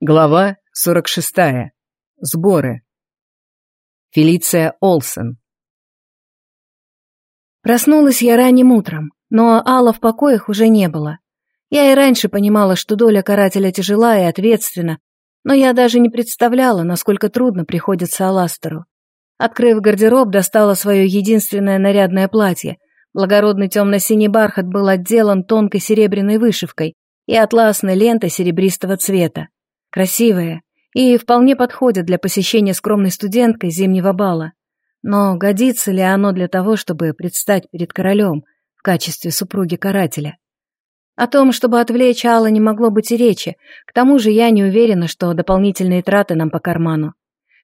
Глава 46. Сборы. Фелиция Олсен. Проснулась я ранним утром, но Алла в покоях уже не было. Я и раньше понимала, что доля карателя тяжела и ответственна, но я даже не представляла, насколько трудно приходится Аластеру. Открыв гардероб, достала свое единственное нарядное платье. Благородный темно-синий бархат был отделан тонкой серебряной вышивкой и атласной лентой серебристого цвета. Красивое и вполне подходит для посещения скромной студенткой зимнего бала. Но годится ли оно для того, чтобы предстать перед королем в качестве супруги карателя? О том, чтобы отвлечь Алла, не могло быть и речи. К тому же я не уверена, что дополнительные траты нам по карману.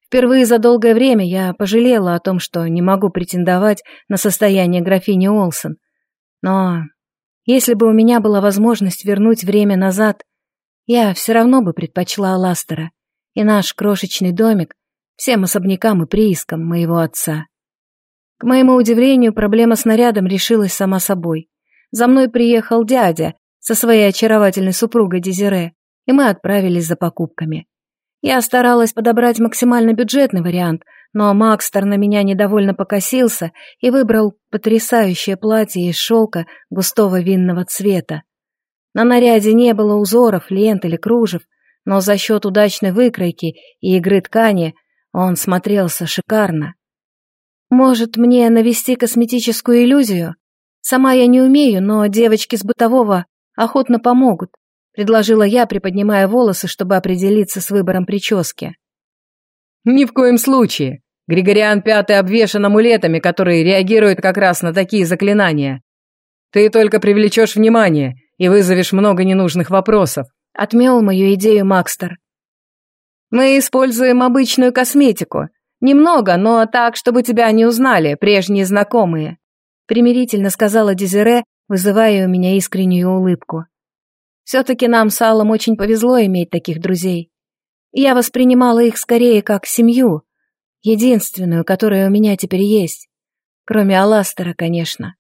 Впервые за долгое время я пожалела о том, что не могу претендовать на состояние графини Олсен. Но если бы у меня была возможность вернуть время назад, я все равно бы предпочла Ластера и наш крошечный домик всем особнякам и приискам моего отца. К моему удивлению, проблема с нарядом решилась сама собой. За мной приехал дядя со своей очаровательной супругой Дезире, и мы отправились за покупками. Я старалась подобрать максимально бюджетный вариант, но Макстер на меня недовольно покосился и выбрал потрясающее платье из шелка густого винного цвета. На наряде не было узоров, лент или кружев, но за счет удачной выкройки и игры ткани он смотрелся шикарно. Может, мне навести косметическую иллюзию? Сама я не умею, но девочки с бытового охотно помогут, предложила я, приподнимая волосы, чтобы определиться с выбором прически. Ни в коем случае. Григориан Пятый обвешан амулетами, которые реагируют как раз на такие заклинания. Ты только привлечешь внимание и вызовешь много ненужных вопросов», — отмел мою идею Макстер. «Мы используем обычную косметику. Немного, но так, чтобы тебя не узнали прежние знакомые», — примирительно сказала Дезире, вызывая у меня искреннюю улыбку. «Все-таки нам с Аллом очень повезло иметь таких друзей. Я воспринимала их скорее как семью, единственную, которая у меня теперь есть. Кроме Аластера, конечно.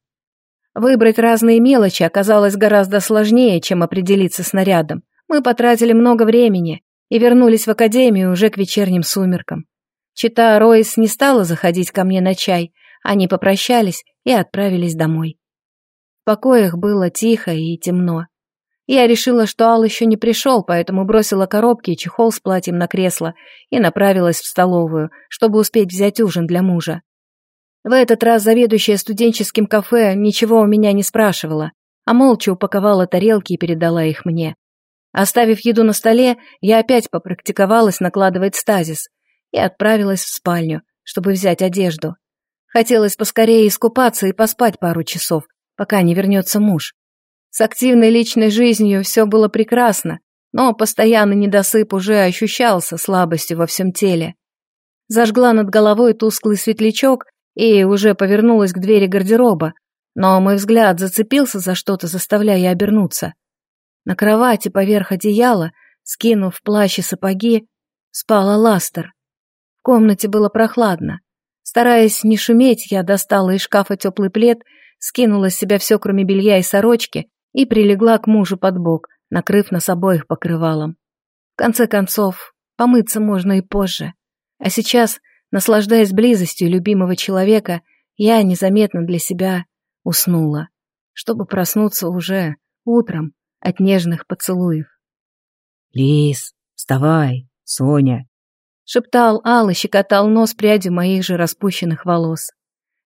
Выбрать разные мелочи оказалось гораздо сложнее, чем определиться с нарядом. Мы потратили много времени и вернулись в академию уже к вечерним сумеркам. Чита Ройс не стала заходить ко мне на чай, они попрощались и отправились домой. В покоях было тихо и темно. Я решила, что Ал еще не пришел, поэтому бросила коробки и чехол с платьем на кресло и направилась в столовую, чтобы успеть взять ужин для мужа. В этот раз заведующая студенческим кафе ничего у меня не спрашивала, а молча упаковала тарелки и передала их мне. Оставив еду на столе, я опять попрактиковалась накладывать стазис и отправилась в спальню, чтобы взять одежду. Хотелось поскорее искупаться и поспать пару часов, пока не вернется муж. С активной личной жизнью все было прекрасно, но постоянный недосып уже ощущался слабостью во всем теле. Зажгла над головой тусклый светлячок и уже повернулась к двери гардероба, но мой взгляд зацепился за что-то, заставляя обернуться. На кровати поверх одеяла, скинув плащ и сапоги, спала Ластер. В комнате было прохладно. Стараясь не шуметь, я достала из шкафа теплый плед, скинула с себя все, кроме белья и сорочки, и прилегла к мужу под бок, накрыв нас обоих покрывалом. В конце концов, помыться можно и позже. А сейчас Наслаждаясь близостью любимого человека, я незаметно для себя уснула, чтобы проснуться уже утром от нежных поцелуев. «Лис, вставай, Соня!» шептал Ал и щекотал нос прядью моих же распущенных волос.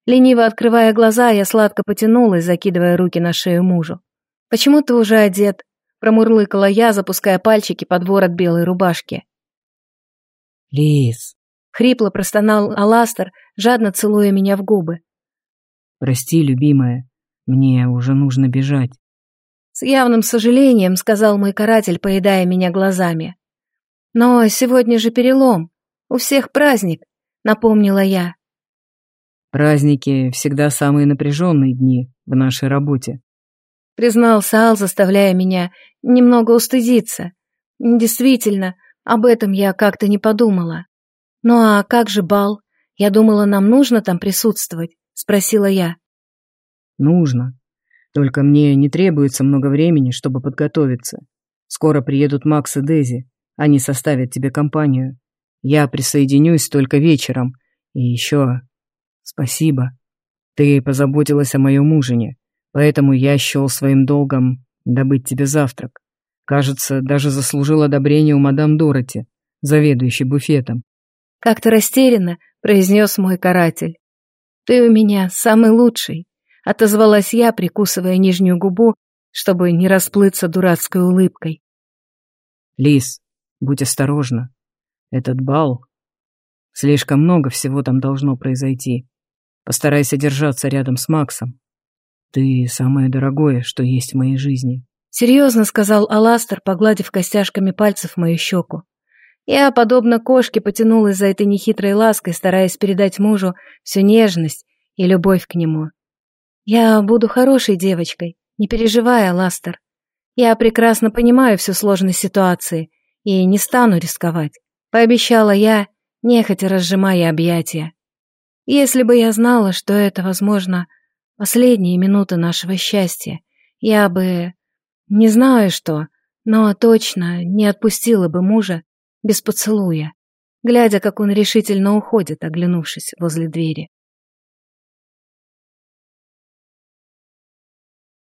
Лениво открывая глаза, я сладко потянулась, закидывая руки на шею мужу. «Почему ты уже одет?» промурлыкала я, запуская пальчики под ворот белой рубашки. «Лис, Хрипло простонал Аластер, жадно целуя меня в губы. «Прости, любимая, мне уже нужно бежать». С явным сожалением сказал мой каратель, поедая меня глазами. «Но сегодня же перелом. У всех праздник», — напомнила я. «Праздники всегда самые напряженные дни в нашей работе», — признался Ал, заставляя меня немного устыдиться. Действительно, об этом я как-то не подумала. «Ну а как же бал? Я думала, нам нужно там присутствовать», — спросила я. «Нужно. Только мне не требуется много времени, чтобы подготовиться. Скоро приедут Макс и Дези. Они составят тебе компанию. Я присоединюсь только вечером. И еще спасибо. Ты позаботилась о моем ужине, поэтому я счел своим долгом добыть тебе завтрак. Кажется, даже заслужил одобрение у мадам Дороти, заведующей буфетом. Как-то растерянно произнес мой каратель. «Ты у меня самый лучший», — отозвалась я, прикусывая нижнюю губу, чтобы не расплыться дурацкой улыбкой. «Лис, будь осторожна. Этот бал... Слишком много всего там должно произойти. Постарайся держаться рядом с Максом. Ты самое дорогое, что есть в моей жизни. Серьезно сказал Аластер, погладив костяшками пальцев мою щеку. Я, подобно кошке, потянулась за этой нехитрой лаской, стараясь передать мужу всю нежность и любовь к нему. Я буду хорошей девочкой, не переживай, Аластер. Я прекрасно понимаю всю сложность ситуации и не стану рисковать. Пообещала я, нехотя разжимая объятия. Если бы я знала, что это, возможно, последние минуты нашего счастья, я бы... Не знаю что, но точно не отпустила бы мужа без поцелуя, глядя, как он решительно уходит, оглянувшись возле двери.